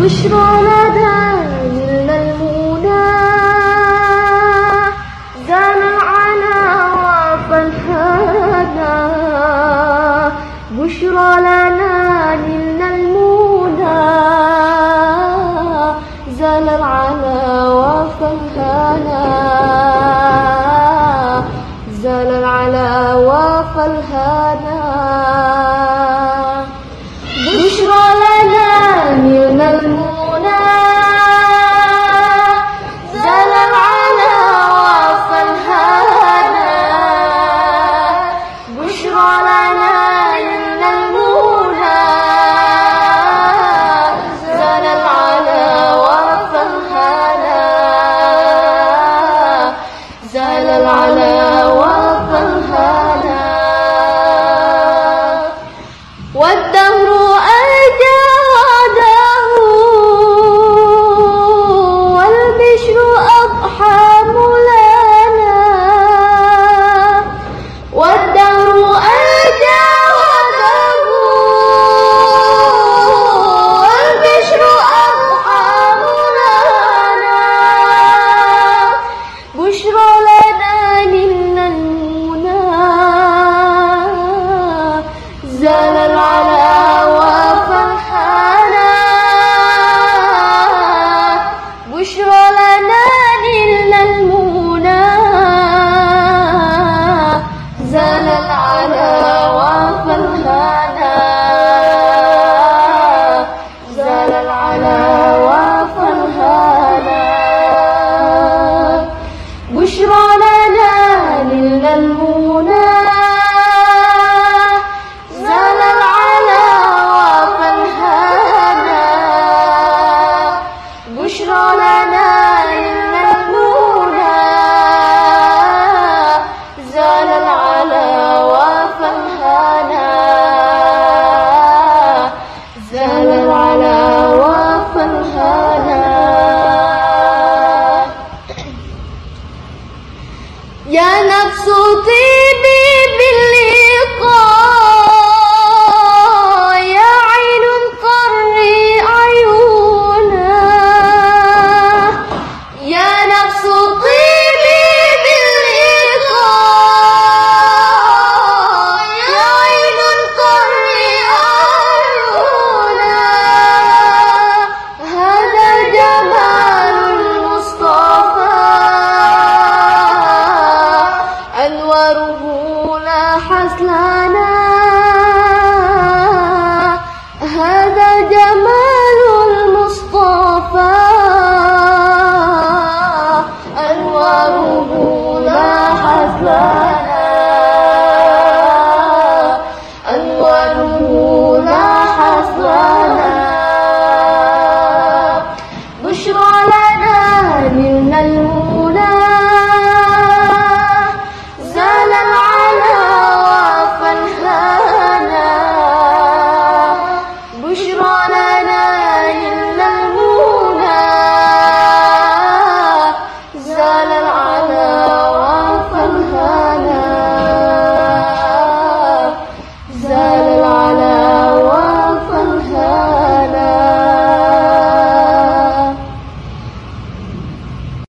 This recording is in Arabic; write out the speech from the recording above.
بشرى لنا نلنا المنى. زال العنا وفنهانا. بشرى لنا What بشرى love.